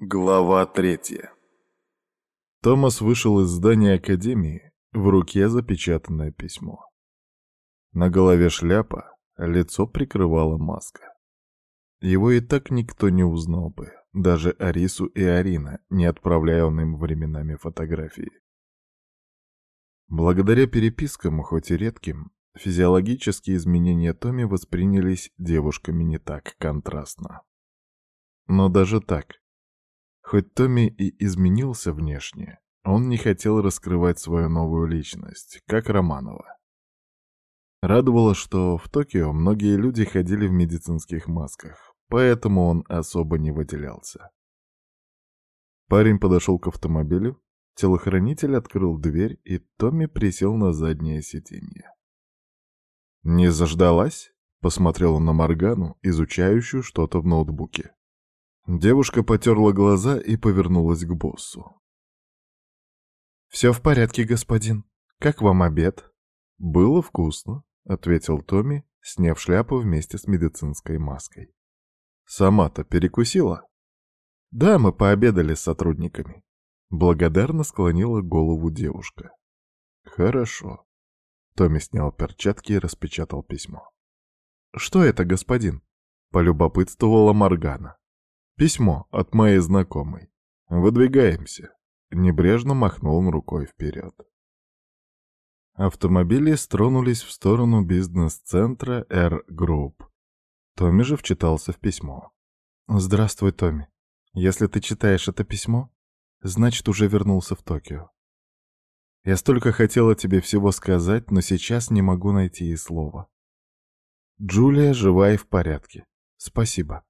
Глава третья. Томас вышел из здания Академии, в руке запечатанное письмо. На голове шляпа, лицо прикрывала маска. Его и так никто не узнал бы, даже Арису и Арина, не отправляя он им временами фотографии. Благодаря перепискам, хоть и редким, физиологические изменения Томи воспринялись девушками не так контрастно. Но даже так, Хоть Томми и изменился внешне, он не хотел раскрывать свою новую личность, как Романова. Радовало, что в Токио многие люди ходили в медицинских масках, поэтому он особо не выделялся. Парень подошел к автомобилю, телохранитель открыл дверь, и Томми присел на заднее сиденье. «Не заждалась?» — посмотрел он на Моргану, изучающую что-то в ноутбуке. Девушка потерла глаза и повернулась к боссу. «Все в порядке, господин. Как вам обед?» «Было вкусно», — ответил Томми, сняв шляпу вместе с медицинской маской. «Сама-то перекусила?» «Да, мы пообедали с сотрудниками». Благодарно склонила голову девушка. «Хорошо». Томми снял перчатки и распечатал письмо. «Что это, господин?» — полюбопытствовала Моргана. Письмо от моей знакомой. Выдвигаемся. Небрежно махнул он рукой вперед. Автомобили стронулись в сторону бизнес-центра R Group. Томми же вчитался в письмо. «Здравствуй, Томми. Если ты читаешь это письмо, значит, уже вернулся в Токио. Я столько хотела тебе всего сказать, но сейчас не могу найти и слова. Джулия жива и в порядке. Спасибо.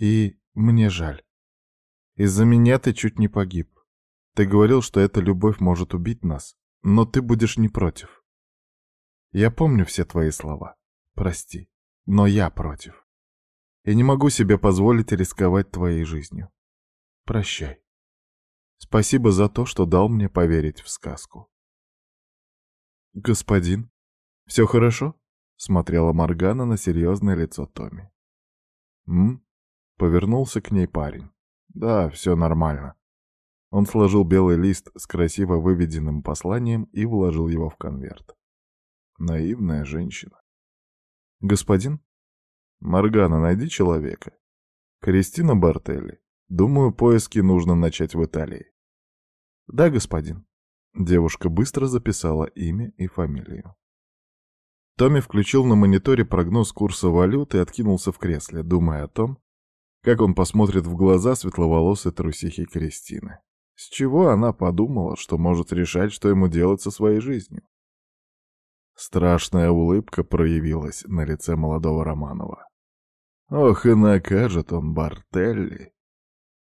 И мне жаль. Из-за меня ты чуть не погиб. Ты говорил, что эта любовь может убить нас, но ты будешь не против. Я помню все твои слова. Прости, но я против. Я не могу себе позволить рисковать твоей жизнью. Прощай. Спасибо за то, что дал мне поверить в сказку. Господин, все хорошо? Смотрела Моргана на серьезное лицо Томми. М? Повернулся к ней парень. Да, все нормально. Он сложил белый лист с красиво выведенным посланием и вложил его в конверт. Наивная женщина. Господин? Моргана, найди человека. Кристина Бартелли. Думаю, поиски нужно начать в Италии. Да, господин. Девушка быстро записала имя и фамилию. Томми включил на мониторе прогноз курса валют и откинулся в кресле, думая о том, как он посмотрит в глаза светловолосой трусихи Кристины? С чего она подумала, что может решать, что ему делать со своей жизнью? Страшная улыбка проявилась на лице молодого Романова. Ох, и накажет он Бартелли.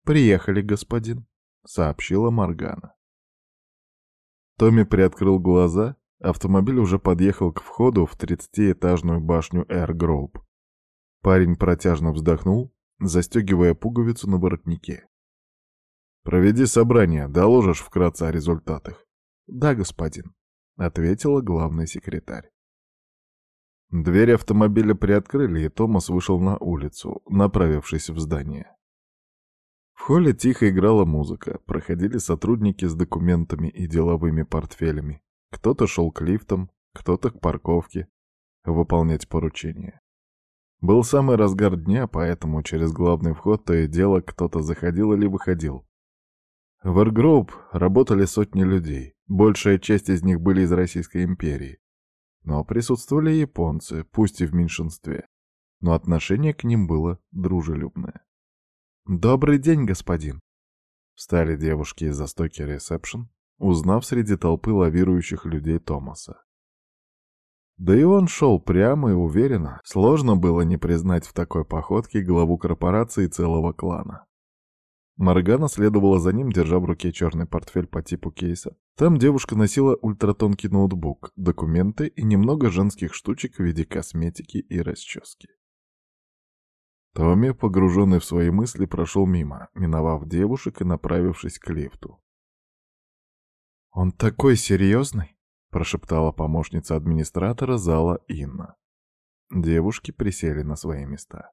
«Приехали, господин», — сообщила Моргана. Томми приоткрыл глаза, автомобиль уже подъехал к входу в тридцатиэтажную башню Air Group. Парень протяжно вздохнул застегивая пуговицу на воротнике. «Проведи собрание, доложишь вкратце о результатах». «Да, господин», — ответила главный секретарь. Двери автомобиля приоткрыли, и Томас вышел на улицу, направившись в здание. В холле тихо играла музыка, проходили сотрудники с документами и деловыми портфелями. Кто-то шел к лифтам, кто-то к парковке, выполнять поручения. Был самый разгар дня, поэтому через главный вход то и дело кто-то заходил или выходил. В Эргроуп работали сотни людей, большая часть из них были из Российской империи. Но присутствовали японцы, пусть и в меньшинстве. Но отношение к ним было дружелюбное. «Добрый день, господин!» Встали девушки из-за стойки ресепшн, узнав среди толпы лавирующих людей Томаса. Да и он шел прямо и уверенно. Сложно было не признать в такой походке главу корпорации целого клана. Моргана следовала за ним, держа в руке черный портфель по типу кейса. Там девушка носила ультратонкий ноутбук, документы и немного женских штучек в виде косметики и расчески. Томми, погруженный в свои мысли, прошел мимо, миновав девушек и направившись к лифту. «Он такой серьезный!» — прошептала помощница администратора зала Инна. Девушки присели на свои места.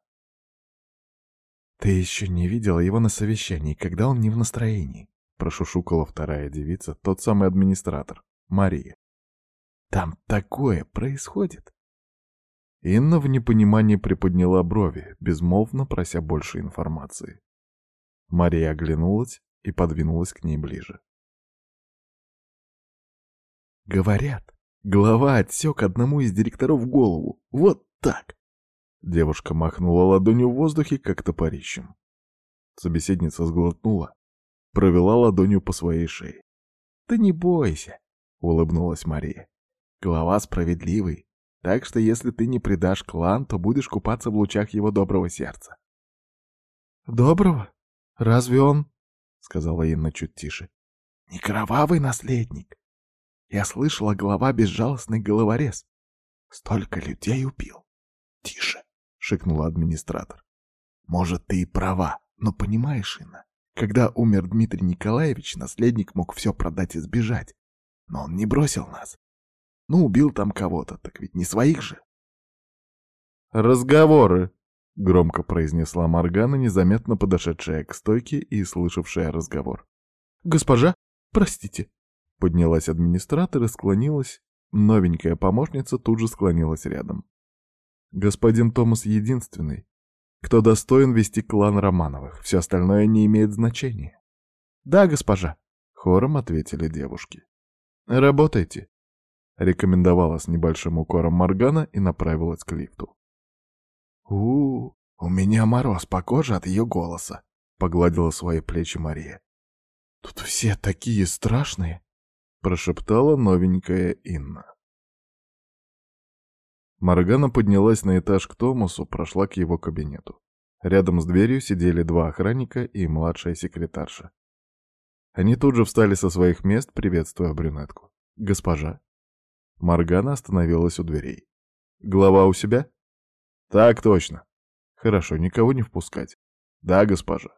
«Ты еще не видела его на совещании, когда он не в настроении», — прошушукала вторая девица, тот самый администратор, Мария. «Там такое происходит!» Инна в непонимании приподняла брови, безмолвно прося больше информации. Мария оглянулась и подвинулась к ней ближе. «Говорят, глава отсек одному из директоров голову. Вот так!» Девушка махнула ладонью в воздухе, как топорищем. Собеседница сглотнула, провела ладонью по своей шее. «Да не бойся», — улыбнулась Мария. «Глава справедливый, так что если ты не предашь клан, то будешь купаться в лучах его доброго сердца». «Доброго? Разве он...» — сказала Инна чуть тише. «Не кровавый наследник. Я слышала, глава безжалостный головорез. Столько людей убил. Тише шикнула администратор. «Может, ты и права, но понимаешь, Инна, когда умер Дмитрий Николаевич, наследник мог все продать и сбежать. Но он не бросил нас. Ну, убил там кого-то, так ведь не своих же». «Разговоры!» — громко произнесла Моргана, незаметно подошедшая к стойке и слышавшая разговор. «Госпожа, простите!» — поднялась администратор и склонилась. Новенькая помощница тут же склонилась рядом. Господин Томас единственный, кто достоин вести клан Романовых. Все остальное не имеет значения. «Да, госпожа», — хором ответили девушки. «Работайте», — рекомендовала с небольшим укором Моргана и направилась к лифту. у у, меня мороз по коже от ее голоса», — погладила свои плечи Мария. «Тут все такие страшные», — прошептала новенькая Инна. Моргана поднялась на этаж к Томасу, прошла к его кабинету. Рядом с дверью сидели два охранника и младшая секретарша. Они тут же встали со своих мест, приветствуя брюнетку. «Госпожа». Моргана остановилась у дверей. «Глава у себя?» «Так точно». «Хорошо, никого не впускать». «Да, госпожа».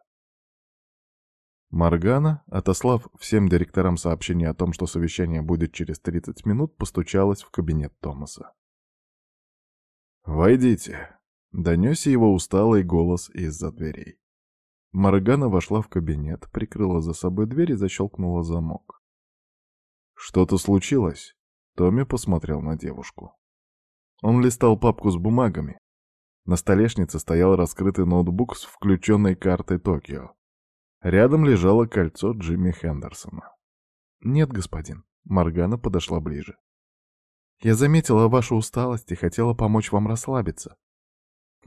Моргана, отослав всем директорам сообщение о том, что совещание будет через 30 минут, постучалась в кабинет Томаса. «Войдите», — донесся его усталый голос из-за дверей. Моргана вошла в кабинет, прикрыла за собой дверь и защелкнула замок. «Что-то случилось?» Томми посмотрел на девушку. Он листал папку с бумагами. На столешнице стоял раскрытый ноутбук с включенной картой Токио. Рядом лежало кольцо Джимми Хендерсона. «Нет, господин». Моргана подошла ближе. Я заметила вашу усталость и хотела помочь вам расслабиться.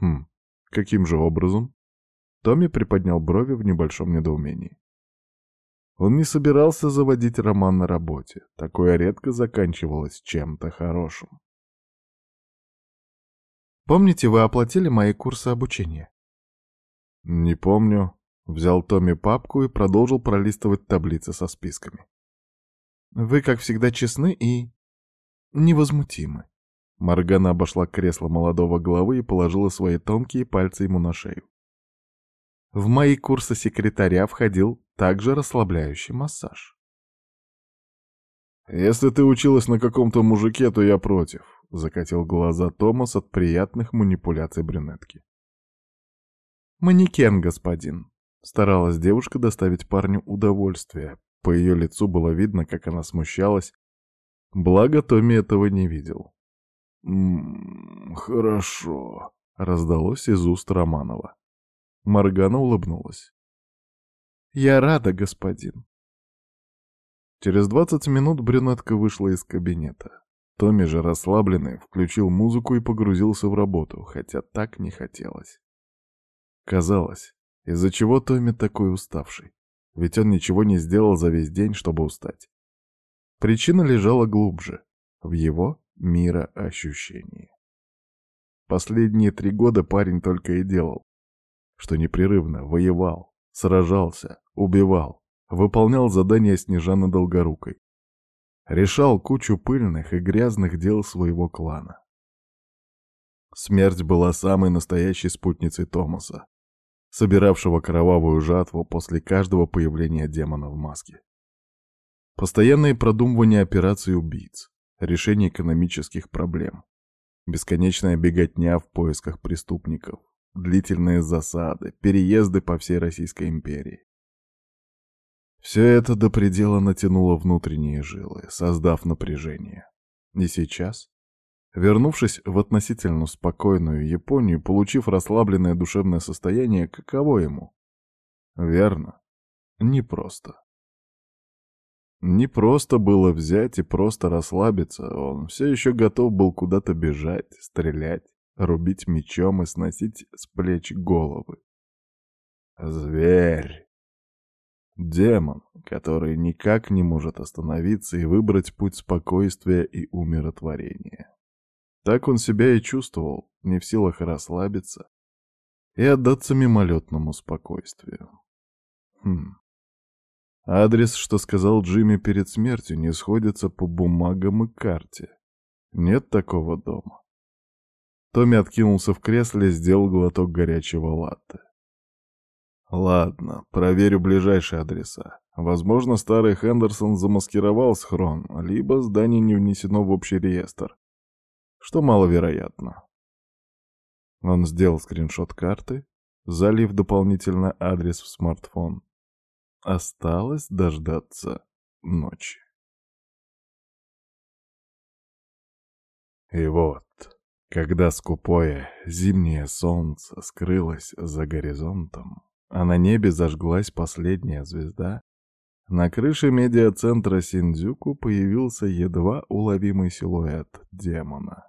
Хм, каким же образом? Томми приподнял брови в небольшом недоумении. Он не собирался заводить роман на работе. Такое редко заканчивалось чем-то хорошим. Помните, вы оплатили мои курсы обучения? Не помню. Взял Томми папку и продолжил пролистывать таблицы со списками. Вы, как всегда, честны и невозмутимы. Маргана обошла кресло молодого головы и положила свои тонкие пальцы ему на шею. В мои курсы секретаря входил также расслабляющий массаж. «Если ты училась на каком-то мужике, то я против», — закатил глаза Томас от приятных манипуляций брюнетки. «Манекен, господин», — старалась девушка доставить парню удовольствие. По ее лицу было видно, как она смущалась Благо, Томми этого не видел. «М -м, «Хорошо», — раздалось из уст Романова. Маргана улыбнулась. «Я рада, господин». Через двадцать минут брюнетка вышла из кабинета. Томми же, расслабленный, включил музыку и погрузился в работу, хотя так не хотелось. Казалось, из-за чего Томми такой уставший? Ведь он ничего не сделал за весь день, чтобы устать. Причина лежала глубже, в его мироощущении. Последние три года парень только и делал, что непрерывно воевал, сражался, убивал, выполнял задания Снежаны Долгорукой, решал кучу пыльных и грязных дел своего клана. Смерть была самой настоящей спутницей Томаса, собиравшего кровавую жатву после каждого появления демона в маске. Постоянные продумывания операций убийц, решение экономических проблем, бесконечная беготня в поисках преступников, длительные засады, переезды по всей Российской империи. Все это до предела натянуло внутренние жилы, создав напряжение. И сейчас, вернувшись в относительно спокойную Японию, получив расслабленное душевное состояние, каково ему? Верно, непросто. Не просто было взять и просто расслабиться, он все еще готов был куда-то бежать, стрелять, рубить мечом и сносить с плеч головы. Зверь. Демон, который никак не может остановиться и выбрать путь спокойствия и умиротворения. Так он себя и чувствовал, не в силах расслабиться и отдаться мимолетному спокойствию. Хм. Адрес, что сказал Джимми перед смертью, не сходится по бумагам и карте. Нет такого дома. Томми откинулся в кресле и сделал глоток горячего латте. Ладно, проверю ближайшие адреса. Возможно, старый Хендерсон замаскировал схрон, либо здание не внесено в общий реестр, что маловероятно. Он сделал скриншот карты, залив дополнительно адрес в смартфон, Осталось дождаться ночи. И вот, когда скупое зимнее солнце скрылось за горизонтом, а на небе зажглась последняя звезда, на крыше медиацентра Синдзюку появился едва уловимый силуэт демона.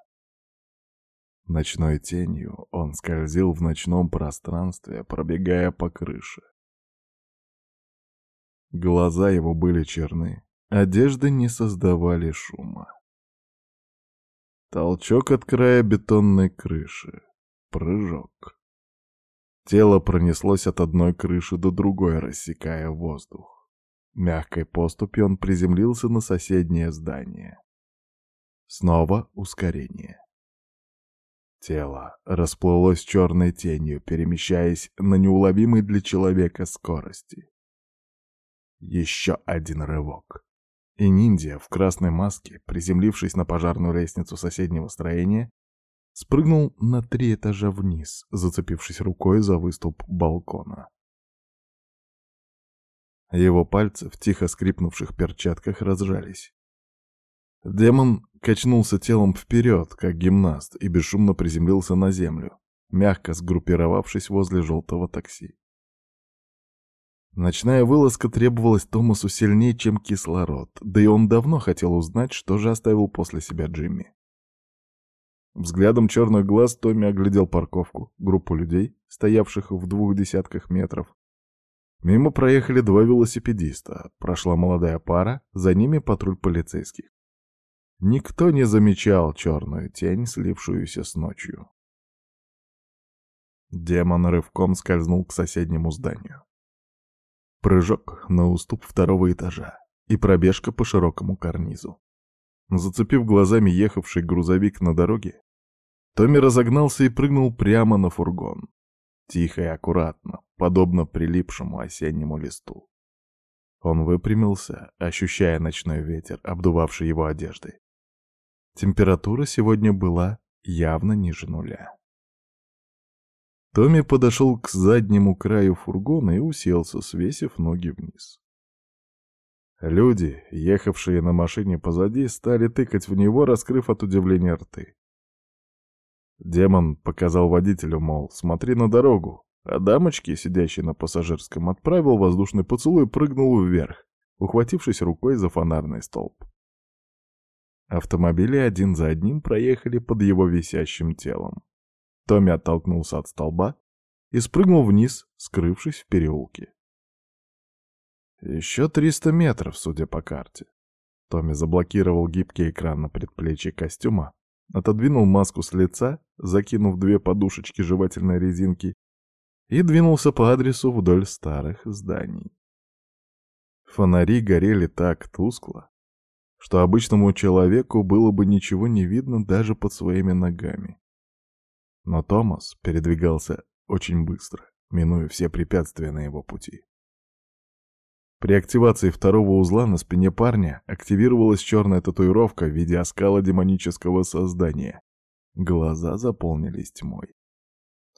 Ночной тенью он скользил в ночном пространстве, пробегая по крыше. Глаза его были черны, одежды не создавали шума. Толчок от края бетонной крыши. Прыжок. Тело пронеслось от одной крыши до другой, рассекая воздух. Мягкой поступью он приземлился на соседнее здание. Снова ускорение. Тело расплылось черной тенью, перемещаясь на неуловимой для человека скорости. Еще один рывок. И ниндзя в красной маске, приземлившись на пожарную лестницу соседнего строения, спрыгнул на три этажа вниз, зацепившись рукой за выступ балкона. Его пальцы в тихо скрипнувших перчатках разжались. Демон качнулся телом вперед, как гимнаст, и бесшумно приземлился на землю, мягко сгруппировавшись возле желтого такси. Ночная вылазка требовалась Томасу сильнее, чем кислород, да и он давно хотел узнать, что же оставил после себя Джимми. Взглядом черных глаз Томми оглядел парковку, группу людей, стоявших в двух десятках метров. Мимо проехали два велосипедиста, прошла молодая пара, за ними патруль полицейских. Никто не замечал черную тень, слившуюся с ночью. Демон рывком скользнул к соседнему зданию. Прыжок на уступ второго этажа и пробежка по широкому карнизу. Зацепив глазами ехавший грузовик на дороге, Томми разогнался и прыгнул прямо на фургон. Тихо и аккуратно, подобно прилипшему осеннему листу. Он выпрямился, ощущая ночной ветер, обдувавший его одежды. Температура сегодня была явно ниже нуля. Томми подошел к заднему краю фургона и уселся, свесив ноги вниз. Люди, ехавшие на машине позади, стали тыкать в него, раскрыв от удивления рты. Демон показал водителю, мол, смотри на дорогу, а дамочке, сидящей на пассажирском, отправил воздушный поцелуй и прыгнул вверх, ухватившись рукой за фонарный столб. Автомобили один за одним проехали под его висящим телом. Томми оттолкнулся от столба и спрыгнул вниз, скрывшись в переулке. Еще 300 метров, судя по карте. Томми заблокировал гибкий экран на предплечье костюма, отодвинул маску с лица, закинув две подушечки жевательной резинки, и двинулся по адресу вдоль старых зданий. Фонари горели так тускло, что обычному человеку было бы ничего не видно даже под своими ногами. Но Томас передвигался очень быстро, минуя все препятствия на его пути. При активации второго узла на спине парня активировалась черная татуировка в виде оскала демонического создания. Глаза заполнились тьмой.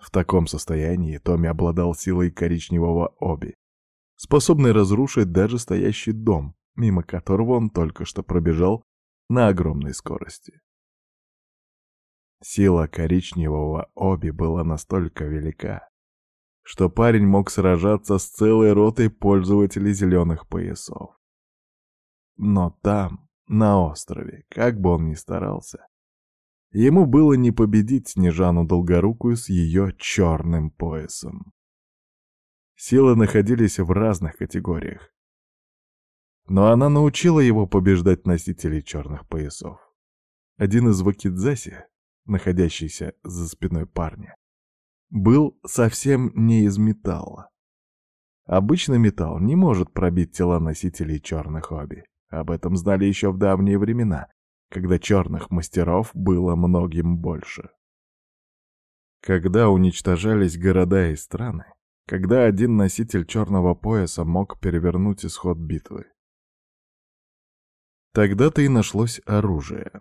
В таком состоянии Томми обладал силой коричневого оби, способной разрушить даже стоящий дом, мимо которого он только что пробежал на огромной скорости. Сила коричневого оби была настолько велика, что парень мог сражаться с целой ротой пользователей зеленых поясов. Но там, на острове, как бы он ни старался, ему было не победить Снежану Долгорукую с ее черным поясом. Силы находились в разных категориях. Но она научила его побеждать носителей черных поясов. Один из вакидзаси, находящийся за спиной парня, был совсем не из металла. Обычный металл не может пробить тела носителей черных оби. Об этом знали еще в давние времена, когда черных мастеров было многим больше. Когда уничтожались города и страны, когда один носитель черного пояса мог перевернуть исход битвы. Тогда-то и нашлось оружие.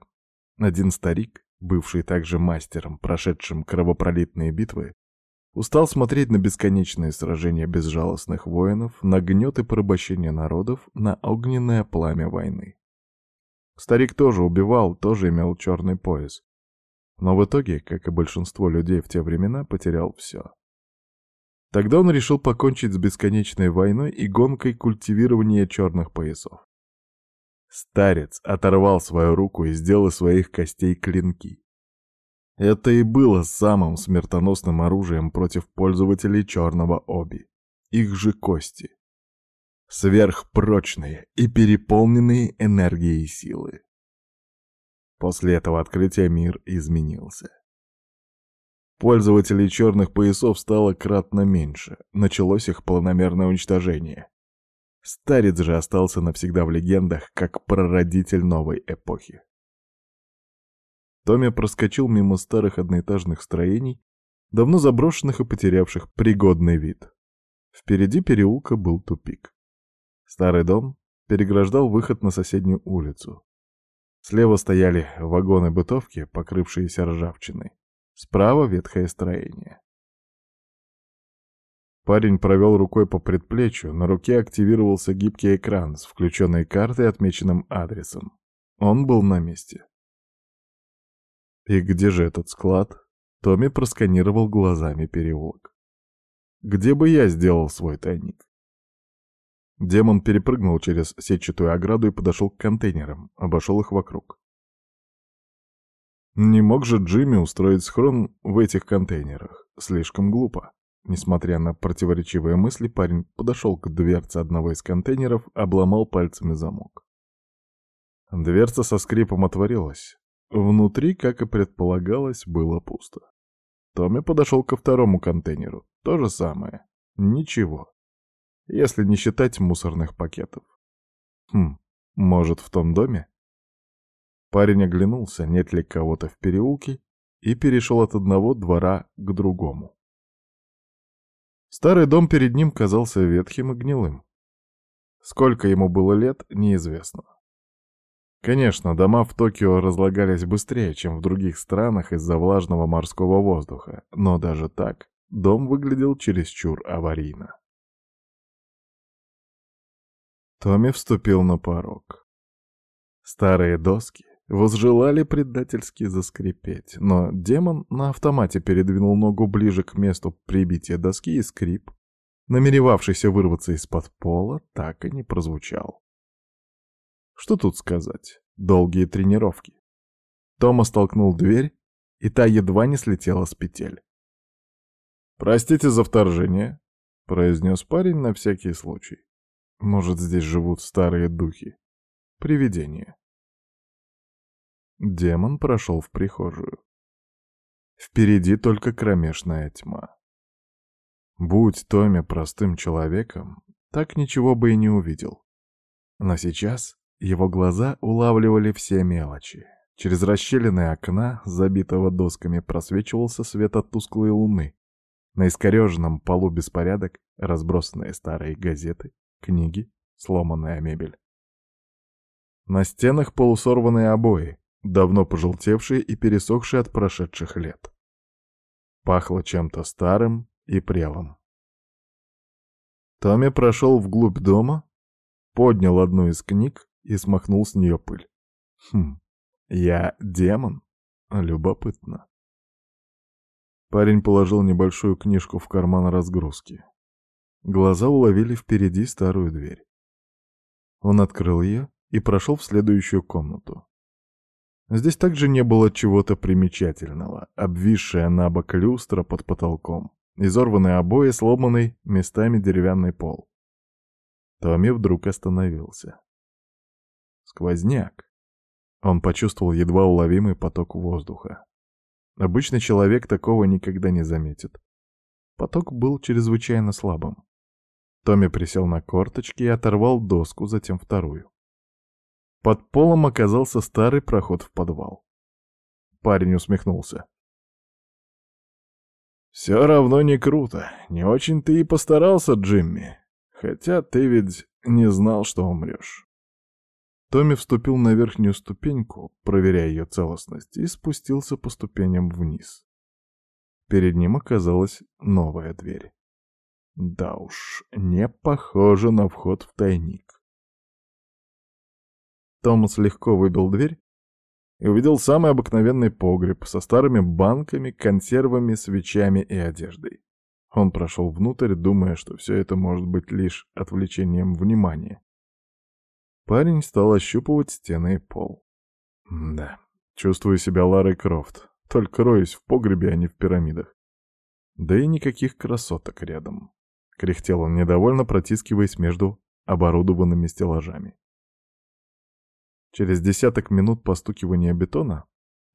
Один старик, бывший также мастером, прошедшим кровопролитные битвы, устал смотреть на бесконечные сражения безжалостных воинов, на гнет и порабощение народов, на огненное пламя войны. Старик тоже убивал, тоже имел черный пояс. Но в итоге, как и большинство людей в те времена, потерял все. Тогда он решил покончить с бесконечной войной и гонкой культивирования черных поясов. Старец оторвал свою руку и сделал из своих костей клинки. Это и было самым смертоносным оружием против пользователей черного оби. Их же кости. Сверхпрочные и переполненные энергией силы. После этого открытия мир изменился. Пользователей черных поясов стало кратно меньше, началось их планомерное уничтожение. Старец же остался навсегда в легендах, как прародитель новой эпохи. Томми проскочил мимо старых одноэтажных строений, давно заброшенных и потерявших пригодный вид. Впереди переулка был тупик. Старый дом переграждал выход на соседнюю улицу. Слева стояли вагоны бытовки, покрывшиеся ржавчиной. Справа ветхое строение. Парень провел рукой по предплечью, на руке активировался гибкий экран с включенной картой и отмеченным адресом. Он был на месте. И где же этот склад? Томми просканировал глазами переулок. Где бы я сделал свой тайник? Демон перепрыгнул через сетчатую ограду и подошел к контейнерам, обошел их вокруг. Не мог же Джимми устроить схрон в этих контейнерах. Слишком глупо. Несмотря на противоречивые мысли, парень подошел к дверце одного из контейнеров, обломал пальцами замок. Дверца со скрипом отворилась. Внутри, как и предполагалось, было пусто. Томми подошел ко второму контейнеру. То же самое. Ничего. Если не считать мусорных пакетов. Хм, может, в том доме? Парень оглянулся, нет ли кого-то в переулке, и перешел от одного двора к другому. Старый дом перед ним казался ветхим и гнилым. Сколько ему было лет, неизвестно. Конечно, дома в Токио разлагались быстрее, чем в других странах из-за влажного морского воздуха, но даже так дом выглядел чересчур аварийно. Томми вступил на порог. Старые доски, возжелали предательски заскрипеть, но демон на автомате передвинул ногу ближе к месту прибития доски и скрип, намеревавшийся вырваться из-под пола, так и не прозвучал. Что тут сказать? Долгие тренировки. Тома столкнул дверь, и та едва не слетела с петель. «Простите за вторжение», — произнес парень на всякий случай. «Может, здесь живут старые духи. Привидения». Демон прошел в прихожую. Впереди только кромешная тьма. Будь Томми простым человеком, так ничего бы и не увидел. Но сейчас его глаза улавливали все мелочи. Через расщелины окна, забитого досками, просвечивался свет от тусклой луны. На искореженном полу беспорядок, разбросанные старые газеты, книги, сломанная мебель. На стенах полусорванные обои, давно пожелтевшие и пересохшие от прошедших лет. Пахло чем-то старым и прелым. Томми прошел вглубь дома, поднял одну из книг и смахнул с нее пыль. Хм, я демон? Любопытно. Парень положил небольшую книжку в карман разгрузки. Глаза уловили впереди старую дверь. Он открыл ее и прошел в следующую комнату. Здесь также не было чего-то примечательного. Обвисшая на бок люстра под потолком, изорванные обои, сломанный местами деревянный пол. Томми вдруг остановился. Сквозняк. Он почувствовал едва уловимый поток воздуха. Обычный человек такого никогда не заметит. Поток был чрезвычайно слабым. Томми присел на корточки и оторвал доску, затем вторую. Под полом оказался старый проход в подвал. Парень усмехнулся. «Все равно не круто. Не очень ты и постарался, Джимми. Хотя ты ведь не знал, что умрешь». Томми вступил на верхнюю ступеньку, проверяя ее целостность, и спустился по ступеням вниз. Перед ним оказалась новая дверь. Да уж, не похоже на вход в тайник. Томас легко выбил дверь и увидел самый обыкновенный погреб со старыми банками, консервами, свечами и одеждой. Он прошел внутрь, думая, что все это может быть лишь отвлечением внимания. Парень стал ощупывать стены и пол. Да, чувствую себя Ларой Крофт, только роюсь в погребе, а не в пирамидах. Да и никаких красоток рядом. Кряхтел он недовольно, протискиваясь между оборудованными стеллажами. Через десяток минут постукивания бетона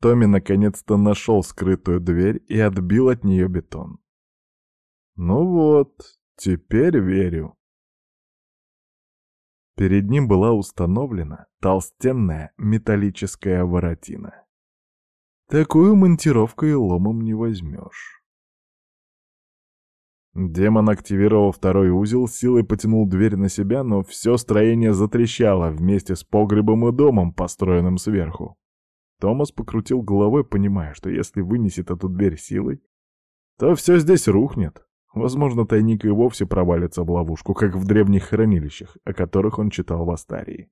Томми наконец-то нашел скрытую дверь и отбил от нее бетон. Ну вот, теперь верю. Перед ним была установлена толстенная металлическая воротина. Такую монтировкой ломом не возьмешь. Демон активировал второй узел, силой потянул дверь на себя, но все строение затрещало вместе с погребом и домом, построенным сверху. Томас покрутил головой, понимая, что если вынесет эту дверь силой, то все здесь рухнет. Возможно, тайник и вовсе провалится в ловушку, как в древних хранилищах, о которых он читал в Астарии.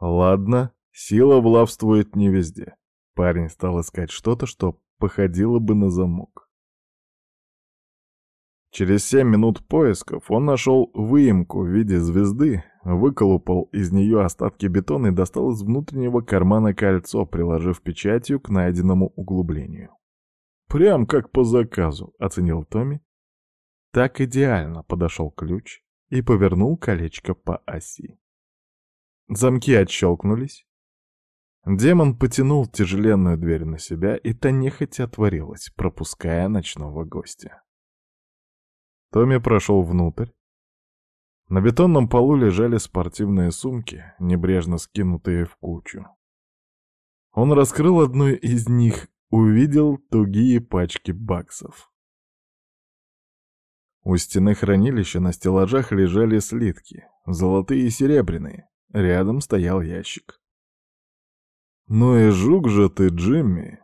Ладно, сила влавствует не везде. Парень стал искать что-то, что походило бы на замок. Через семь минут поисков он нашел выемку в виде звезды, выколупал из нее остатки бетона и достал из внутреннего кармана кольцо, приложив печатью к найденному углублению. «Прям как по заказу», — оценил Томми. Так идеально подошел ключ и повернул колечко по оси. Замки отщелкнулись. Демон потянул тяжеленную дверь на себя, и та нехотя отворилась, пропуская ночного гостя. Томми прошел внутрь. На бетонном полу лежали спортивные сумки, небрежно скинутые в кучу. Он раскрыл одну из них, увидел тугие пачки баксов. У стены хранилища на стеллажах лежали слитки, золотые и серебряные. Рядом стоял ящик. «Ну и жук же ты, Джимми!»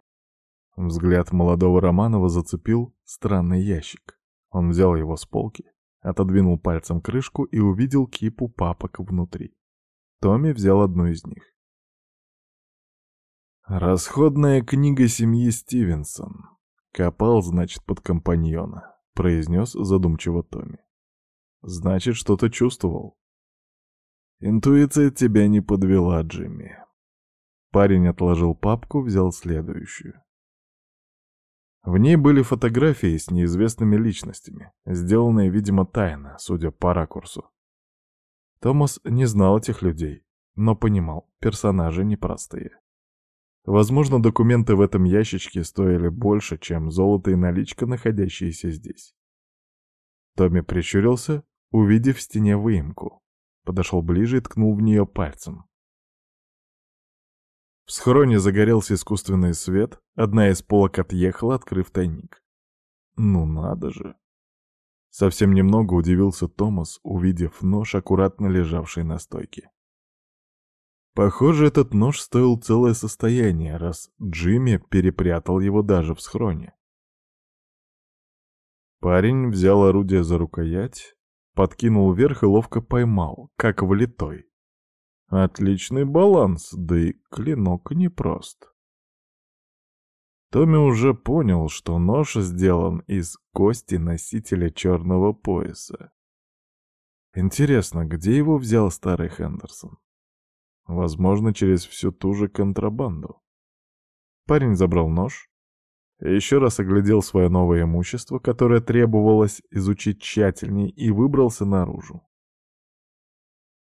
Взгляд молодого Романова зацепил странный ящик. Он взял его с полки, отодвинул пальцем крышку и увидел кипу папок внутри. Томми взял одну из них. «Расходная книга семьи Стивенсон. Копал, значит, под компаньона», — произнес задумчиво Томми. «Значит, что-то чувствовал». «Интуиция тебя не подвела, Джимми». Парень отложил папку, взял следующую. В ней были фотографии с неизвестными личностями, сделанные, видимо, тайно, судя по ракурсу. Томас не знал этих людей, но понимал, персонажи непростые. Возможно, документы в этом ящичке стоили больше, чем золото и наличка, находящиеся здесь. Томми прищурился, увидев в стене выемку. Подошел ближе и ткнул в нее пальцем. В схроне загорелся искусственный свет, одна из полок отъехала, открыв тайник. Ну надо же. Совсем немного удивился Томас, увидев нож, аккуратно лежавший на стойке. Похоже, этот нож стоил целое состояние, раз Джимми перепрятал его даже в схроне. Парень взял орудие за рукоять, подкинул вверх и ловко поймал, как влитой. Отличный баланс, да и клинок непрост. Томми уже понял, что нож сделан из кости носителя черного пояса. Интересно, где его взял старый Хендерсон? Возможно, через всю ту же контрабанду. Парень забрал нож, еще раз оглядел свое новое имущество, которое требовалось изучить тщательней, и выбрался наружу.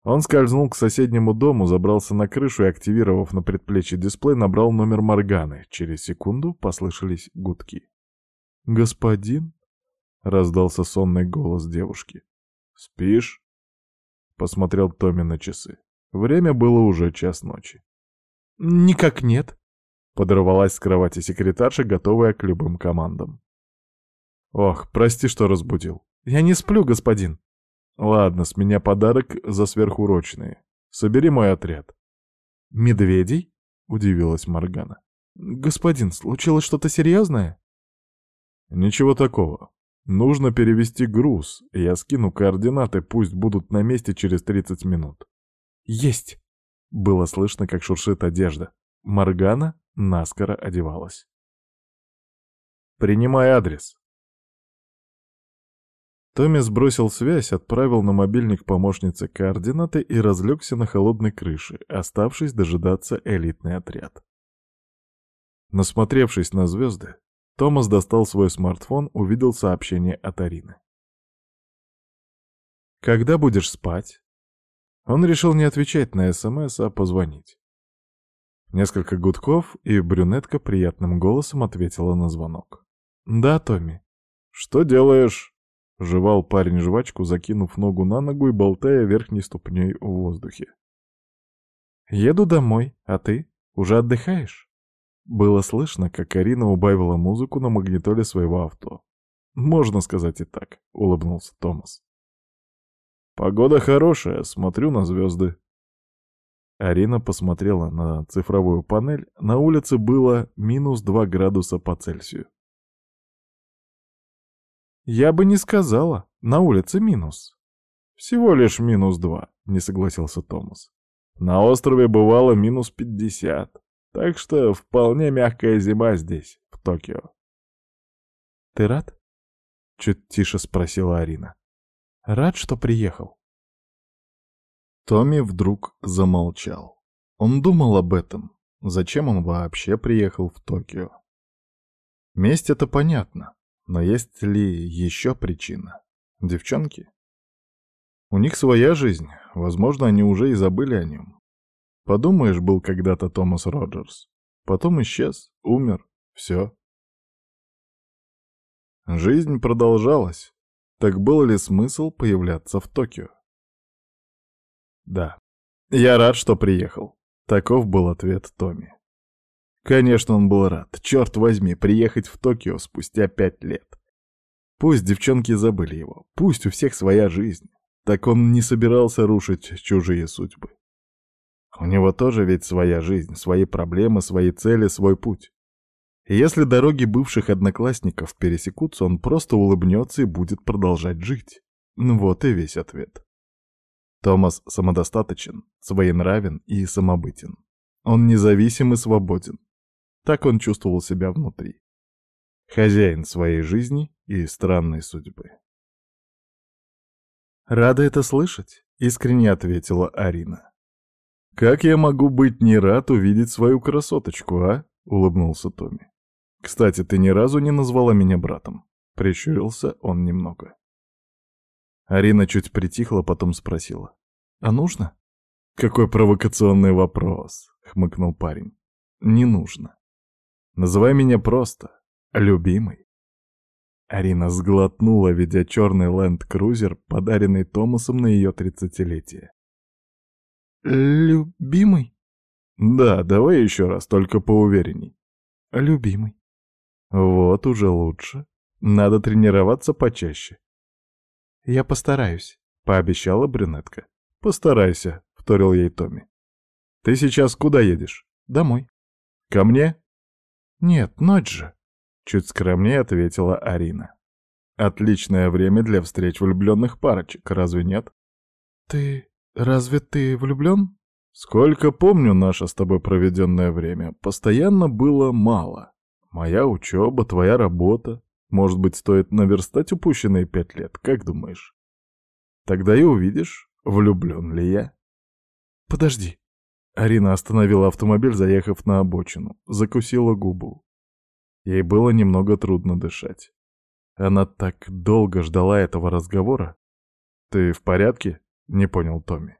Он скользнул к соседнему дому, забрался на крышу и, активировав на предплечье дисплей, набрал номер Морганы. Через секунду послышались гудки. «Господин?» — раздался сонный голос девушки. «Спишь?» — посмотрел Томми на часы. Время было уже час ночи. «Никак нет», — подорвалась с кровати секретарша, готовая к любым командам. «Ох, прости, что разбудил. Я не сплю, господин». «Ладно, с меня подарок за сверхурочные. Собери мой отряд». «Медведей?» — удивилась Моргана. «Господин, случилось что-то серьезное?» «Ничего такого. Нужно перевести груз, я скину координаты, пусть будут на месте через 30 минут». «Есть!» Было слышно, как шуршит одежда. Моргана наскоро одевалась. «Принимай адрес», Томми сбросил связь, отправил на мобильник помощницы координаты и разлегся на холодной крыше, оставшись дожидаться элитный отряд. Насмотревшись на звезды, Томас достал свой смартфон, увидел сообщение от Арины. «Когда будешь спать?» Он решил не отвечать на СМС, а позвонить. Несколько гудков, и брюнетка приятным голосом ответила на звонок. «Да, Томми». «Что делаешь?» Жевал парень жвачку, закинув ногу на ногу и болтая верхней ступней в воздухе. «Еду домой, а ты? Уже отдыхаешь?» Было слышно, как Карина убавила музыку на магнитоле своего авто. «Можно сказать и так», — улыбнулся Томас. «Погода хорошая, смотрю на звезды». Арина посмотрела на цифровую панель. На улице было минус 2 градуса по Цельсию. «Я бы не сказала. На улице минус». «Всего лишь минус два», — не согласился Томас. «На острове бывало минус пятьдесят, так что вполне мягкая зима здесь, в Токио». «Ты рад?» — чуть тише спросила Арина. «Рад, что приехал». Томми вдруг замолчал. Он думал об этом. Зачем он вообще приехал в Токио? Месть — это понятно. Но есть ли еще причина? Девчонки? У них своя жизнь, возможно, они уже и забыли о нем. Подумаешь, был когда-то Томас Роджерс. Потом исчез, умер, все. Жизнь продолжалась. Так был ли смысл появляться в Токио? Да, я рад, что приехал. Таков был ответ Томми. Конечно, он был рад, черт возьми, приехать в Токио спустя пять лет. Пусть девчонки забыли его, пусть у всех своя жизнь. Так он не собирался рушить чужие судьбы. У него тоже ведь своя жизнь, свои проблемы, свои цели, свой путь. И если дороги бывших одноклассников пересекутся, он просто улыбнется и будет продолжать жить. Ну вот и весь ответ. Томас самодостаточен, своенравен и самобытен. Он независим и свободен. Так он чувствовал себя внутри. Хозяин своей жизни и странной судьбы. «Рада это слышать», — искренне ответила Арина. «Как я могу быть не рад увидеть свою красоточку, а?» — улыбнулся Томми. «Кстати, ты ни разу не назвала меня братом». Прищурился он немного. Арина чуть притихла, потом спросила. «А нужно?» «Какой провокационный вопрос», — хмыкнул парень. «Не нужно. Называй меня просто любимый. Арина сглотнула, видя черный ленд-крузер, подаренный Томасом на ее тридцатилетие. «Любимый?» «Да, давай еще раз, только поуверенней». «Любимый». «Вот уже лучше. Надо тренироваться почаще». «Я постараюсь», — пообещала брюнетка. «Постарайся», — вторил ей Томми. Ты сейчас куда едешь? Домой. Ко мне? Нет, ночь же. Чуть скромнее ответила Арина. Отличное время для встреч влюбленных парочек, разве нет? Ты... разве ты влюблен? Сколько помню наше с тобой проведенное время, постоянно было мало. Моя учеба, твоя работа. Может быть, стоит наверстать упущенные пять лет, как думаешь? Тогда и увидишь, влюблен ли я. Подожди. Арина остановила автомобиль, заехав на обочину, закусила губу. Ей было немного трудно дышать. Она так долго ждала этого разговора. «Ты в порядке?» — не понял Томми.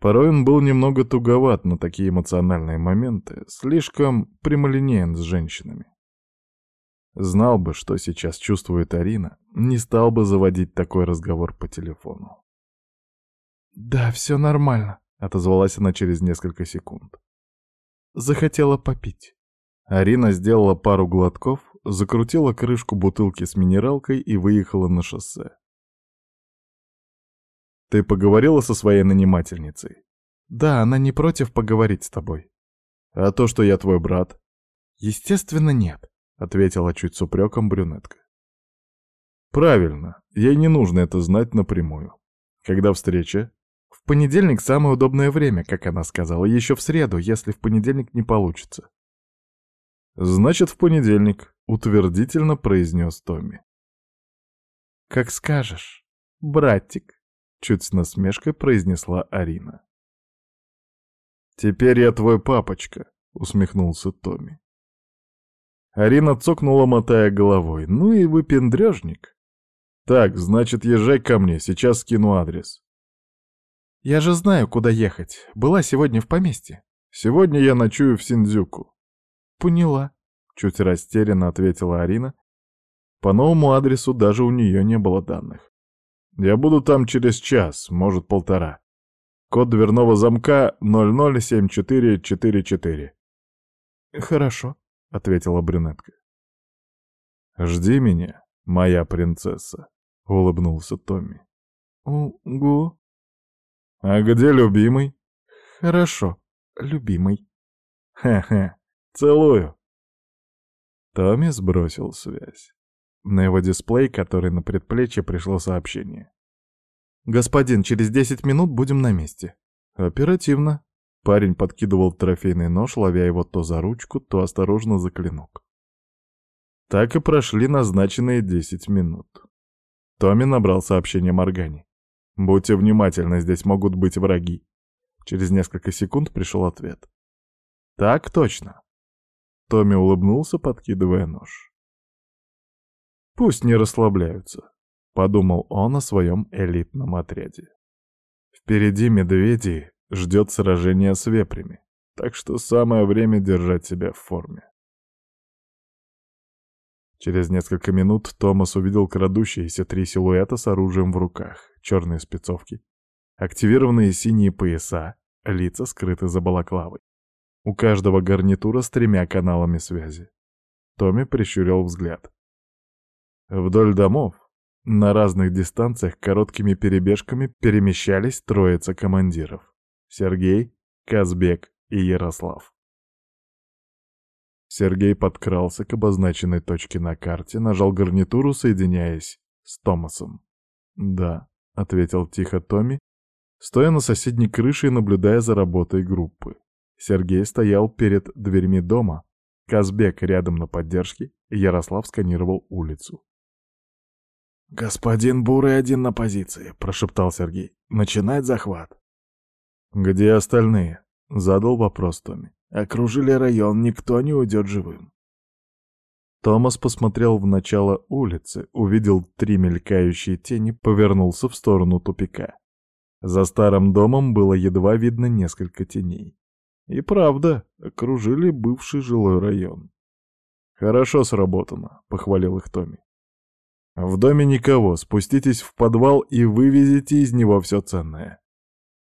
Порой он был немного туговат на такие эмоциональные моменты, слишком прямолинеен с женщинами. Знал бы, что сейчас чувствует Арина, не стал бы заводить такой разговор по телефону. «Да, все нормально», — отозвалась она через несколько секунд. «Захотела попить». Арина сделала пару глотков, закрутила крышку бутылки с минералкой и выехала на шоссе. «Ты поговорила со своей нанимательницей?» «Да, она не против поговорить с тобой». «А то, что я твой брат?» «Естественно, нет», — ответила чуть с упреком брюнетка. «Правильно, ей не нужно это знать напрямую. Когда встреча?» «В понедельник самое удобное время, как она сказала, еще в среду, если в понедельник не получится». «Значит, в понедельник», — утвердительно произнес Томми. «Как скажешь, братик», — чуть с насмешкой произнесла Арина. «Теперь я твой папочка», — усмехнулся Томми. Арина цокнула, мотая головой. «Ну и выпендрежник». «Так, значит, езжай ко мне, сейчас скину адрес». «Я же знаю, куда ехать. Была сегодня в поместье». «Сегодня я ночую в Синдзюку». «Поняла», — чуть растерянно ответила Арина. По новому адресу даже у нее не было данных. «Я буду там через час, может, полтора. Код дверного замка 007444». «Хорошо», — ответила брюнетка. «Жди меня, моя принцесса», — улыбнулся Томми. «Угу». «А где любимый?» «Хорошо, любимый». «Хе-хе, целую». Томми сбросил связь. На его дисплей, который на предплечье, пришло сообщение. «Господин, через десять минут будем на месте». «Оперативно». Парень подкидывал трофейный нож, ловя его то за ручку, то осторожно за клинок. Так и прошли назначенные десять минут. Томми набрал сообщение Моргане. «Будьте внимательны, здесь могут быть враги». Через несколько секунд пришел ответ. «Так точно». Томми улыбнулся, подкидывая нож. «Пусть не расслабляются», — подумал он о своем элитном отряде. «Впереди медведи ждет сражение с вепрями, так что самое время держать себя в форме». Через несколько минут Томас увидел крадущиеся три силуэта с оружием в руках, черные спецовки, активированные синие пояса, лица скрыты за балаклавой. У каждого гарнитура с тремя каналами связи. Томми прищурил взгляд. Вдоль домов, на разных дистанциях короткими перебежками перемещались троица командиров. Сергей, Казбек и Ярослав. Сергей подкрался к обозначенной точке на карте, нажал гарнитуру, соединяясь с Томасом. «Да», — ответил тихо Томми, стоя на соседней крыше и наблюдая за работой группы. Сергей стоял перед дверьми дома, Казбек рядом на поддержке, Ярослав сканировал улицу. «Господин Бурый один на позиции», — прошептал Сергей. «Начинать захват». «Где остальные?» — задал вопрос Томми. «Окружили район, никто не уйдет живым». Томас посмотрел в начало улицы, увидел три мелькающие тени, повернулся в сторону тупика. За старым домом было едва видно несколько теней. И правда, окружили бывший жилой район. «Хорошо сработано», — похвалил их Томми. «В доме никого, спуститесь в подвал и вывезите из него все ценное».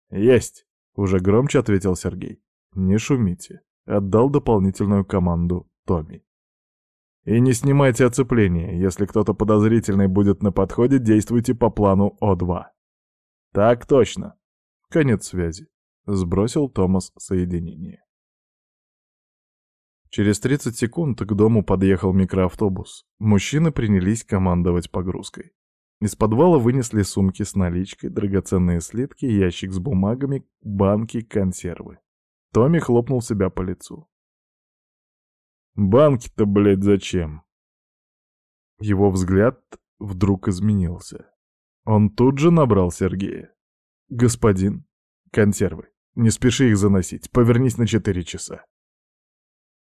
«Есть», — уже громче ответил Сергей. «Не шумите», — отдал дополнительную команду Томми. «И не снимайте оцепление. Если кто-то подозрительный будет на подходе, действуйте по плану О2». «Так точно». Конец связи. — сбросил Томас соединение. Через 30 секунд к дому подъехал микроавтобус. Мужчины принялись командовать погрузкой. Из подвала вынесли сумки с наличкой, драгоценные слитки, ящик с бумагами, банки, консервы. Томми хлопнул себя по лицу. «Банки-то, блядь, зачем?» Его взгляд вдруг изменился. Он тут же набрал Сергея. «Господин, консервы. Не спеши их заносить. Повернись на четыре часа».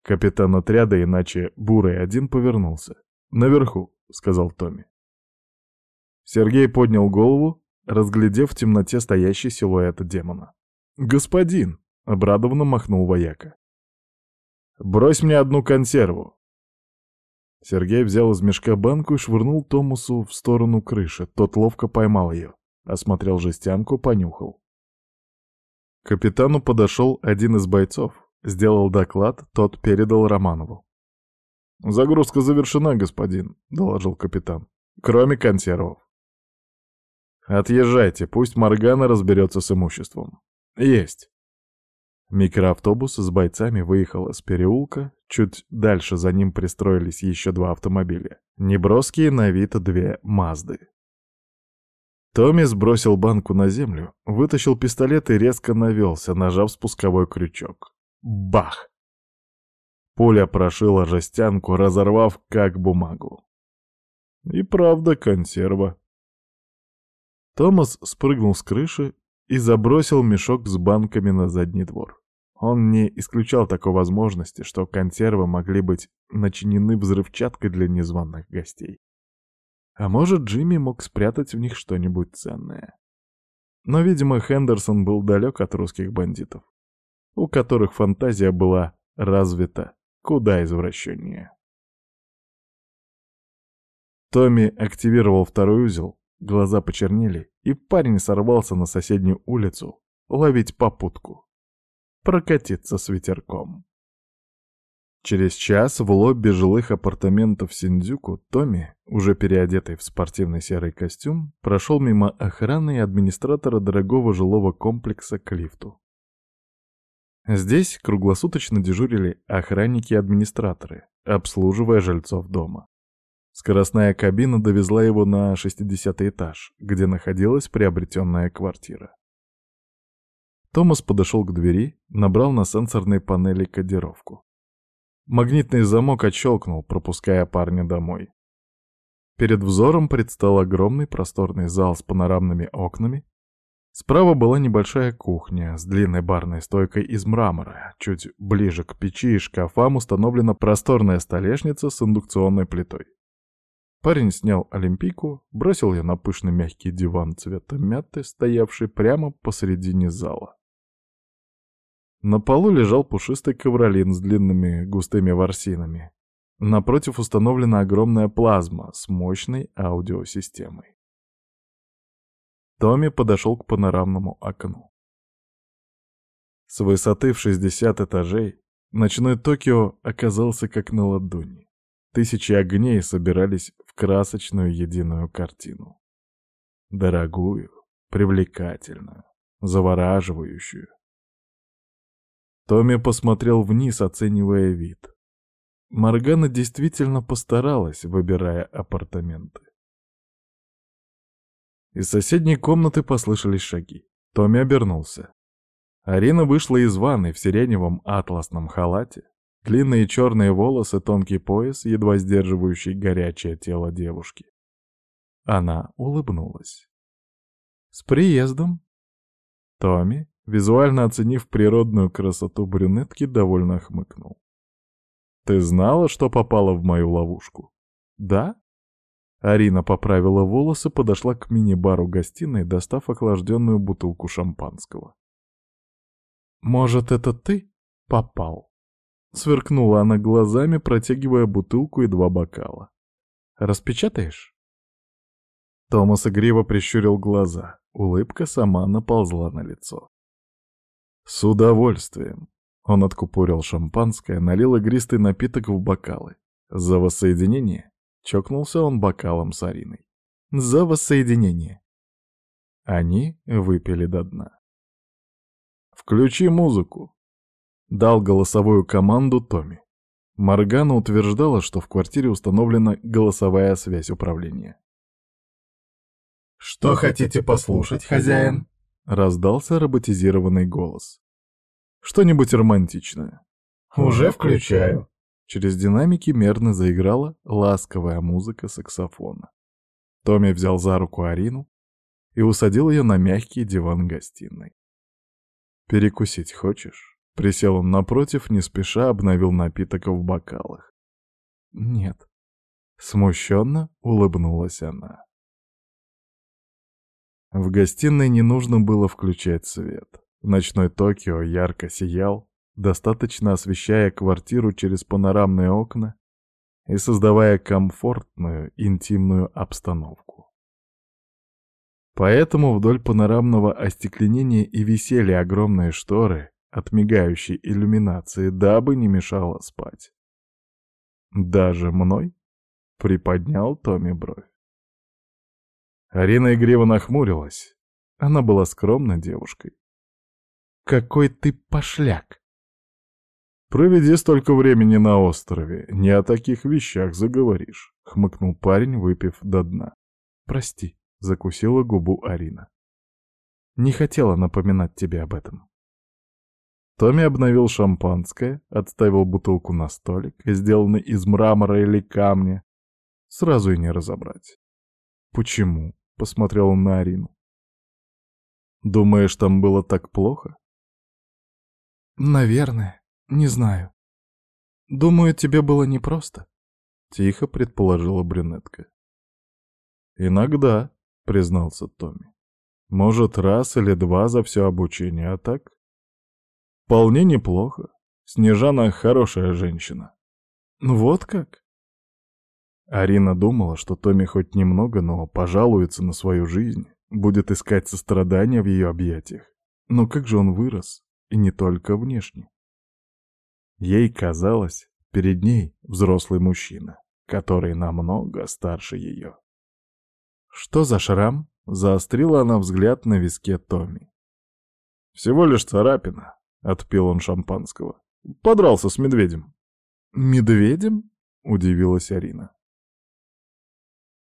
Капитан отряда, иначе Бурый один повернулся. «Наверху», — сказал Томми. Сергей поднял голову, разглядев в темноте стоящий силуэт демона. «Господин!» — обрадованно махнул вояка. «Брось мне одну консерву!» Сергей взял из мешка банку и швырнул Томусу в сторону крыши. Тот ловко поймал ее, осмотрел жестянку, понюхал. К капитану подошел один из бойцов, Сделал доклад, тот передал Романову. «Загрузка завершена, господин», — доложил капитан. «Кроме консервов». «Отъезжайте, пусть Моргана разберется с имуществом». «Есть». Микроавтобус с бойцами выехал из переулка, чуть дальше за ним пристроились еще два автомобиля. Неброские на вид две «Мазды». Томми сбросил банку на землю, вытащил пистолет и резко навелся, нажав спусковой крючок. Бах! Пуля прошила жестянку, разорвав как бумагу. И правда консерва. Томас спрыгнул с крыши и забросил мешок с банками на задний двор. Он не исключал такой возможности, что консервы могли быть начинены взрывчаткой для незваных гостей. А может, Джимми мог спрятать в них что-нибудь ценное. Но, видимо, Хендерсон был далек от русских бандитов у которых фантазия была развита куда извращеннее. Томми активировал второй узел, глаза почернели, и парень сорвался на соседнюю улицу ловить попутку. Прокатиться с ветерком. Через час в лобби жилых апартаментов Синдзюку Томми, уже переодетый в спортивный серый костюм, прошел мимо охраны и администратора дорогого жилого комплекса к лифту. Здесь круглосуточно дежурили охранники и администраторы, обслуживая жильцов дома. Скоростная кабина довезла его на 60 этаж, где находилась приобретенная квартира. Томас подошел к двери, набрал на сенсорной панели кодировку. Магнитный замок отщелкнул, пропуская парня домой. Перед взором предстал огромный просторный зал с панорамными окнами Справа была небольшая кухня с длинной барной стойкой из мрамора. Чуть ближе к печи и шкафам установлена просторная столешница с индукционной плитой. Парень снял олимпийку, бросил ее на пышный мягкий диван цвета мяты, стоявший прямо посередине зала. На полу лежал пушистый ковролин с длинными густыми ворсинами. Напротив установлена огромная плазма с мощной аудиосистемой. Томми подошел к панорамному окну. С высоты в 60 этажей ночной Токио оказался как на ладони. Тысячи огней собирались красочную единую картину. Дорогую, привлекательную, завораживающую. Томми посмотрел вниз, оценивая вид. Моргана действительно постаралась, выбирая апартаменты. Из соседней комнаты послышались шаги. Томми обернулся. Арина вышла из ванной в сиреневом атласном халате. Длинные черные волосы, тонкий пояс, едва сдерживающий горячее тело девушки. Она улыбнулась. «С приездом!» Томми, визуально оценив природную красоту брюнетки, довольно хмыкнул. «Ты знала, что попала в мою ловушку?» «Да?» Арина поправила волосы, подошла к мини-бару гостиной, достав охлажденную бутылку шампанского. «Может, это ты попал?» Сверкнула она глазами, протягивая бутылку и два бокала. «Распечатаешь?» Томас игриво прищурил глаза. Улыбка сама наползла на лицо. «С удовольствием!» Он откупорил шампанское, налил игристый напиток в бокалы. «За воссоединение?» Чокнулся он бокалом с Ариной. «За воссоединение!» Они выпили до дна. «Включи музыку!» Дал голосовую команду Томми. Моргана утверждала, что в квартире установлена голосовая связь управления. «Что хотите послушать, хозяин?» — раздался роботизированный голос. «Что-нибудь романтичное». «Уже включаю». Через динамики мерно заиграла ласковая музыка саксофона. Томми взял за руку Арину и усадил ее на мягкий диван гостиной. «Перекусить хочешь?» Присел он напротив, не спеша обновил напиток в бокалах. «Нет». Смущенно улыбнулась она. В гостиной не нужно было включать свет. Ночной Токио ярко сиял, достаточно освещая квартиру через панорамные окна и создавая комфортную, интимную обстановку. Поэтому вдоль панорамного остекленения и висели огромные шторы от мигающей иллюминации, дабы не мешало спать. «Даже мной?» — приподнял Томми бровь. Арина игриво нахмурилась. Она была скромной девушкой. «Какой ты пошляк!» «Проведи столько времени на острове, не о таких вещах заговоришь», — хмыкнул парень, выпив до дна. «Прости», — закусила губу Арина. «Не хотела напоминать тебе об этом». Томми обновил шампанское, отставил бутылку на столик, сделанный из мрамора или камня. Сразу и не разобрать. «Почему?» — посмотрел он на Арину. «Думаешь, там было так плохо?» «Наверное. Не знаю. Думаю, тебе было непросто», — тихо предположила брюнетка. «Иногда», — признался Томми. «Может, раз или два за все обучение, а так?» «Вполне неплохо. Снежана хорошая женщина». «Вот как?» Арина думала, что Томми хоть немного, но пожалуется на свою жизнь, будет искать сострадания в ее объятиях. Но как же он вырос, и не только внешне. Ей казалось, перед ней взрослый мужчина, который намного старше ее. «Что за шрам?» — заострила она взгляд на виске Томми. «Всего лишь царапина», — отпил он шампанского. «Подрался с медведем». «Медведем?» — удивилась Арина.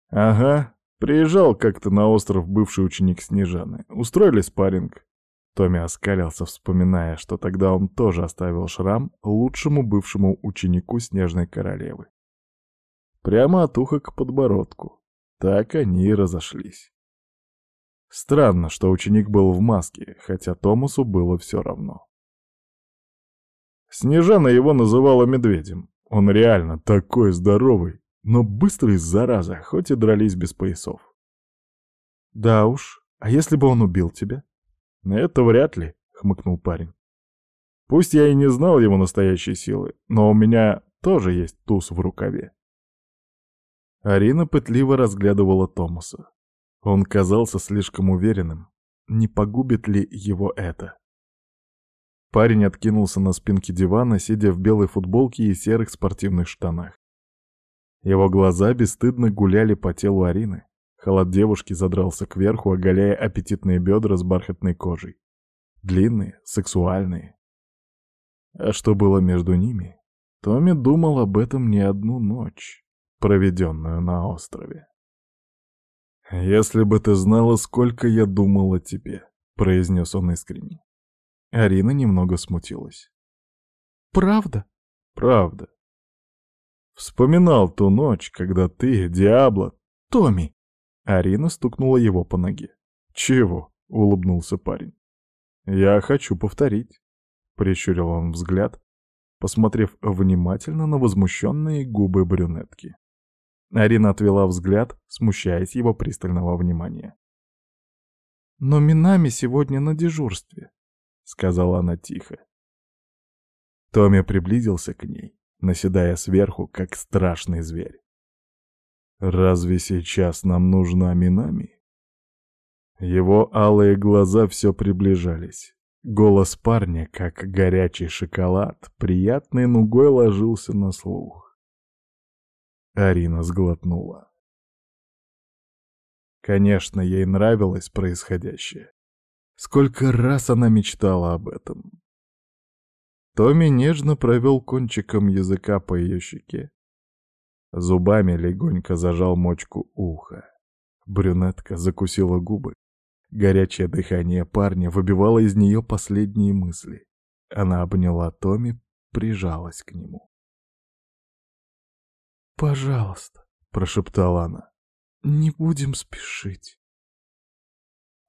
«Ага, приезжал как-то на остров бывший ученик Снежаны. Устроили спарринг. Томми оскалился, вспоминая, что тогда он тоже оставил шрам лучшему бывшему ученику Снежной Королевы. Прямо от уха к подбородку. Так они и разошлись. Странно, что ученик был в маске, хотя Томасу было все равно. Снежана его называла медведем. Он реально такой здоровый, но быстрый зараза, хоть и дрались без поясов. «Да уж, а если бы он убил тебя?» «Это вряд ли», — хмыкнул парень. «Пусть я и не знал его настоящей силы, но у меня тоже есть туз в рукаве». Арина пытливо разглядывала Томаса. Он казался слишком уверенным. Не погубит ли его это? Парень откинулся на спинке дивана, сидя в белой футболке и серых спортивных штанах. Его глаза бесстыдно гуляли по телу Арины. Халат девушки задрался кверху, оголяя аппетитные бедра с бархатной кожей. Длинные, сексуальные. А что было между ними? Томми думал об этом не одну ночь, проведенную на острове. «Если бы ты знала, сколько я думал о тебе», — произнес он искренне. Арина немного смутилась. «Правда?» «Правда. Вспоминал ту ночь, когда ты, Диабло, Томми, Арина стукнула его по ноге. «Чего?» — улыбнулся парень. «Я хочу повторить», — прищурил он взгляд, посмотрев внимательно на возмущенные губы брюнетки. Арина отвела взгляд, смущаясь его пристального внимания. «Но Минами сегодня на дежурстве», — сказала она тихо. Томми приблизился к ней, наседая сверху, как страшный зверь. Разве сейчас нам нужна Минами? Его алые глаза все приближались. Голос парня, как горячий шоколад, приятный нугой ложился на слух. Арина сглотнула. Конечно, ей нравилось происходящее. Сколько раз она мечтала об этом. Томми нежно провел кончиком языка по ее щеке. Зубами легонько зажал мочку уха. Брюнетка закусила губы. Горячее дыхание парня выбивало из нее последние мысли. Она обняла Томми, прижалась к нему. «Пожалуйста», — прошептала она, — «не будем спешить».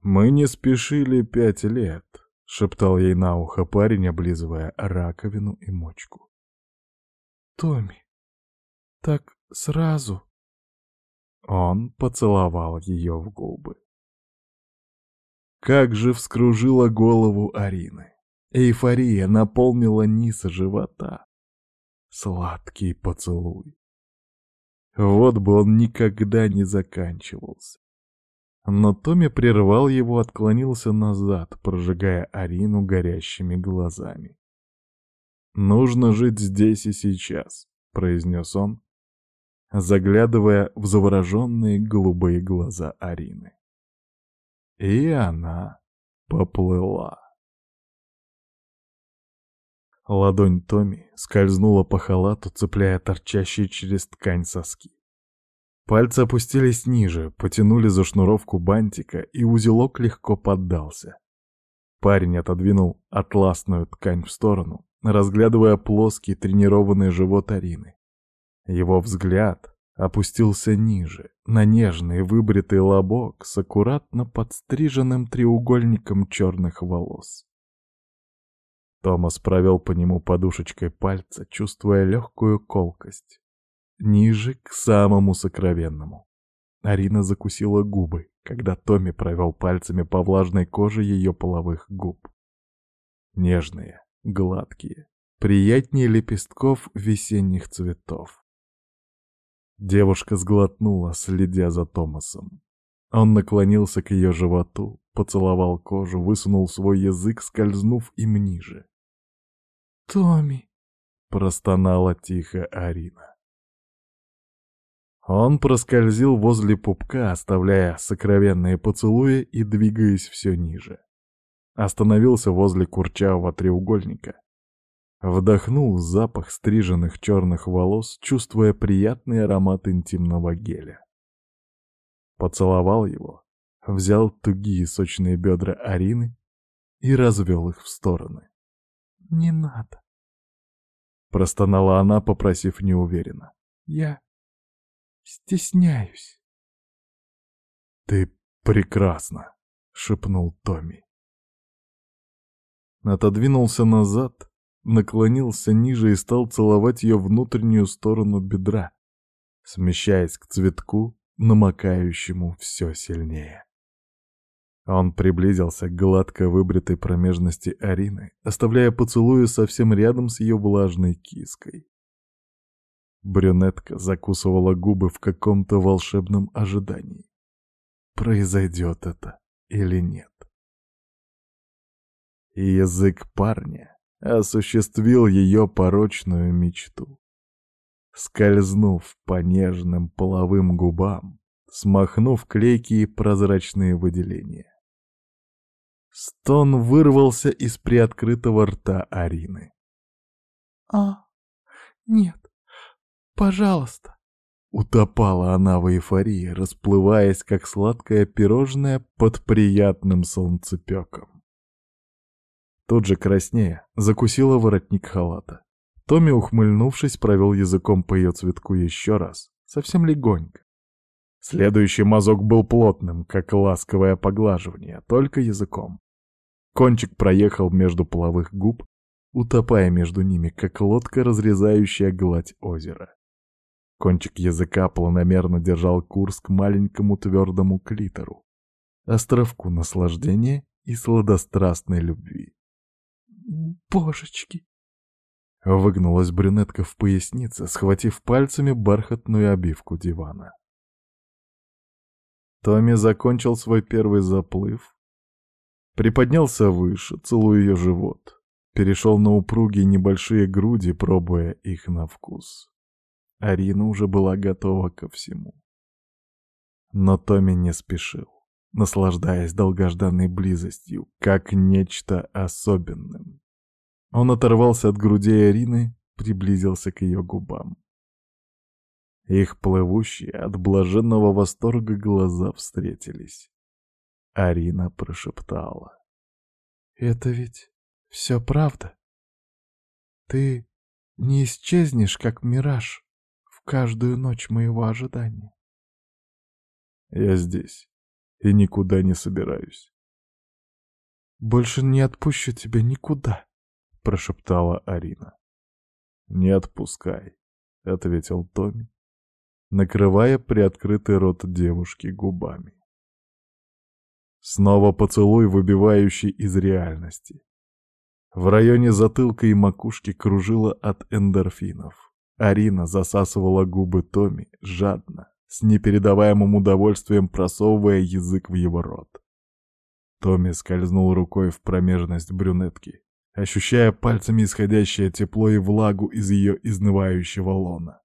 «Мы не спешили пять лет», — шептал ей на ухо парень, облизывая раковину и мочку. «Томми, так сразу...» Он поцеловал ее в губы. Как же вскружила голову Арины. Эйфория наполнила низ живота. Сладкий поцелуй. Вот бы он никогда не заканчивался. Но Томми прервал его, отклонился назад, прожигая Арину горящими глазами. «Нужно жить здесь и сейчас», — произнес он, заглядывая в завороженные голубые глаза Арины. И она поплыла. Ладонь Томи скользнула по халату, цепляя торчащие через ткань соски. Пальцы опустились ниже, потянули за шнуровку бантика, и узелок легко поддался. Парень отодвинул атласную ткань в сторону, разглядывая плоский тренированный живот Арины. Его взгляд опустился ниже, на нежный выбритый лобок с аккуратно подстриженным треугольником черных волос. Томас провел по нему подушечкой пальца, чувствуя легкую колкость. Ниже, к самому сокровенному. Арина закусила губы, когда Томми провел пальцами по влажной коже ее половых губ. Нежные, гладкие, приятнее лепестков весенних цветов. Девушка сглотнула, следя за Томасом. Он наклонился к ее животу, поцеловал кожу, высунул свой язык, скользнув им ниже. «Томми!» — простонала тихо Арина. Он проскользил возле пупка, оставляя сокровенные поцелуи и двигаясь все ниже. Остановился возле курчавого треугольника. Вдохнул запах стриженных черных волос, чувствуя приятный аромат интимного геля. Поцеловал его, взял тугие сочные бедра Арины и развел их в стороны. «Не надо», Простонала она, попросив неуверенно. «Я стесняюсь». «Ты прекрасна», — шепнул Томми. Отодвинулся назад, наклонился ниже и стал целовать ее внутреннюю сторону бедра, смещаясь к цветку, намокающему все сильнее. Он приблизился к гладко выбритой промежности Арины, оставляя поцелуи совсем рядом с ее влажной киской. Брюнетка закусывала губы в каком-то волшебном ожидании. Произойдет это или нет? Язык парня осуществил ее порочную мечту. Скользнув по нежным половым губам, смахнув клейкие прозрачные выделения. Стон вырвался из приоткрытого рта Арины. «А, нет, пожалуйста!» Утопала она в эйфории, расплываясь, как сладкое пирожное под приятным солнцепеком. Тут же краснея, закусила воротник халата. Томми, ухмыльнувшись, провел языком по ее цветку еще раз, совсем легонько. Следующий мазок был плотным, как ласковое поглаживание, только языком. Кончик проехал между половых губ, утопая между ними, как лодка, разрезающая гладь озера. Кончик языка планомерно держал курс к маленькому твердому клитору, островку наслаждения и сладострастной любви. «Божечки!» Выгнулась брюнетка в пояснице, схватив пальцами бархатную обивку дивана. Томми закончил свой первый заплыв, приподнялся выше, целуя ее живот, перешел на упругие небольшие груди, пробуя их на вкус. Арина уже была готова ко всему. Но Томми не спешил. наслаждаясь долгожданной близостью, как нечто особенным. Он оторвался от груди Арины, приблизился к ее губам. Их плывущие от блаженного восторга глаза встретились. Арина прошептала. «Это ведь все правда? Ты не исчезнешь, как мираж, в каждую ночь моего ожидания?» «Я здесь и никуда не собираюсь». «Больше не отпущу тебя никуда», — прошептала Арина. «Не отпускай», — ответил Томми, накрывая приоткрытый рот девушки губами. Снова поцелуй, выбивающий из реальности. В районе затылка и макушки кружило от эндорфинов. Арина засасывала губы Томи жадно, с непередаваемым удовольствием просовывая язык в его рот. Томми скользнул рукой в промежность брюнетки, ощущая пальцами исходящее тепло и влагу из ее изнывающего лона.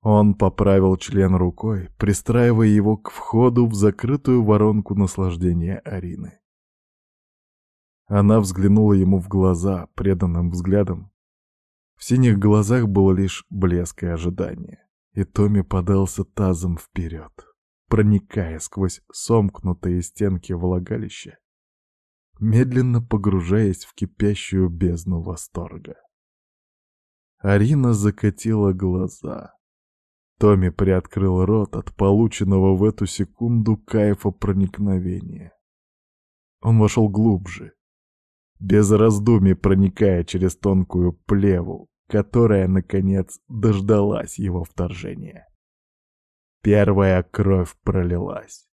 Он поправил член рукой, пристраивая его к входу в закрытую воронку наслаждения Арины. Она взглянула ему в глаза преданным взглядом. В синих глазах было лишь блеск и ожидание, и Томми подался тазом вперед, проникая сквозь сомкнутые стенки влагалища, медленно погружаясь в кипящую бездну восторга. Арина закатила глаза, Томми приоткрыл рот от полученного в эту секунду кайфа проникновения. Он вошел глубже, без раздумий проникая через тонкую плеву, которая, наконец, дождалась его вторжения. Первая кровь пролилась.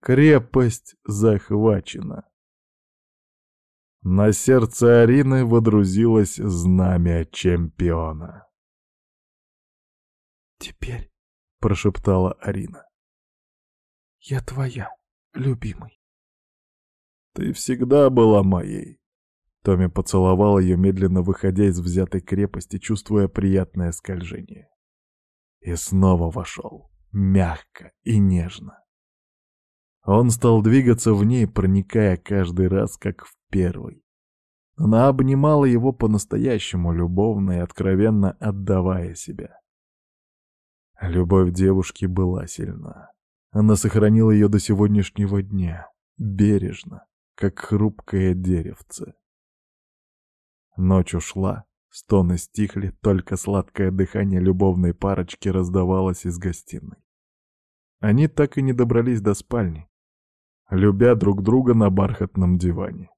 Крепость захвачена. На сердце Арины водрузилось знамя чемпиона. «Теперь», — прошептала Арина, — «я твоя, любимый». «Ты всегда была моей». Томми поцеловал ее, медленно выходя из взятой крепости, чувствуя приятное скольжение. И снова вошел, мягко и нежно. Он стал двигаться в ней, проникая каждый раз, как в первый. Она обнимала его по-настоящему, любовно и откровенно отдавая себя. Любовь девушки была сильна. Она сохранила ее до сегодняшнего дня, бережно, как хрупкое деревце. Ночь ушла, стоны стихли, только сладкое дыхание любовной парочки раздавалось из гостиной. Они так и не добрались до спальни, любя друг друга на бархатном диване.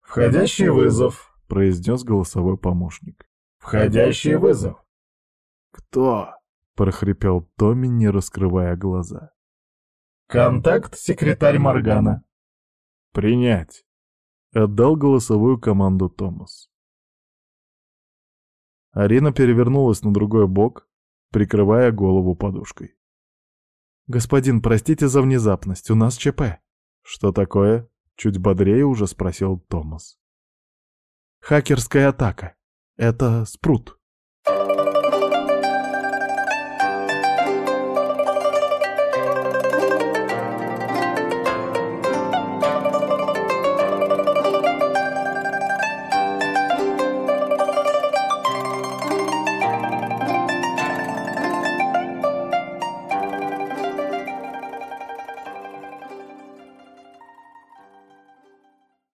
«Входящий вызов», — произнес голосовой помощник. «Входящий вызов». «Кто?» — прохрипел Томми, не раскрывая глаза. «Контакт секретарь Моргана». «Принять!» — отдал голосовую команду Томас. Арина перевернулась на другой бок, прикрывая голову подушкой. «Господин, простите за внезапность, у нас ЧП». «Что такое?» — чуть бодрее уже спросил Томас. «Хакерская атака. Это спрут».